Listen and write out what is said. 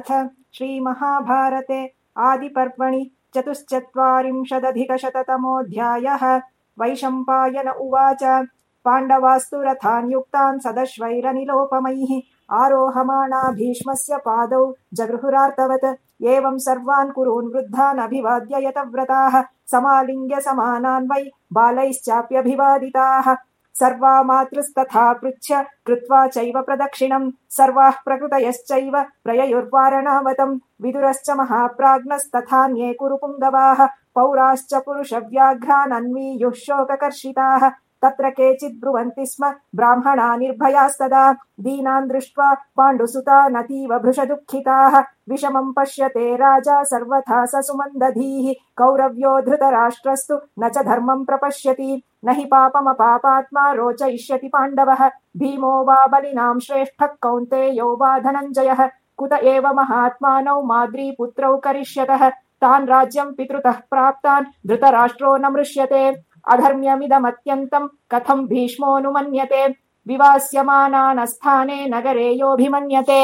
अथ श्रीमहाभारते आदिपर्वणि चतुश्चत्वारिंशदधिकशततमोऽध्यायः। वैशम्पायन उवाच। पाण्डवास्तु रथान् युक्तान् सदश्वैरनिलोपमैः आरोहमाणा भीष्मस्य पादौ जगृहुरार्तवत्। एवम् सर्वान् कुरून् वृद्धानभिवाद्य यतव्रताः। समालिङ्ग्य समानान् वै बालैश्चाप्यभिवादिताः। सर्वा मातृस्तथा पृच्छ्य कृत्वा चैव प्रदक्षिणम्। सर्वाः प्रकृतयश्चैव प्रययुर्वारणावतम्। विदुरश्च महाप्राज्ञस्तथान्ये कुरु पुङ्गवाः पौराश्च पुरुषव्याघ्रानन्वीयुः शोककर्षिताः तत्र केचित् ब्रुवन्ति स्म ब्राह्मणा निर्भयास्तदा। दीनान् दृष्ट्वा पाण्डुसुतानतीव भृशदुःखिताः। विषमम् पश्यते राजा सर्वथा स सुमन्दधीः कौरव्यो धृतराष्ट्रस्तु न च धर्मम् प्रपश्यति। न हि पापमपापात्मा रोचयिष्यति पाण्डवः। भीमो वा बलिनाम् श्रेष्ठः कौन्तेयो वा धनञ्जयः। कुत एव महात्मानौ माद्रीपुत्रौ करिष्यतः। तान् राज्यम् पितृतः प्राप्तान् धृतराष्ट्रो न मृष्यते अधर्म्यमिदमत्यन्तम् कथम् भीष्मोऽनुमन्यते विवास्यमानानस्थाने नगरे योऽभिमन्यते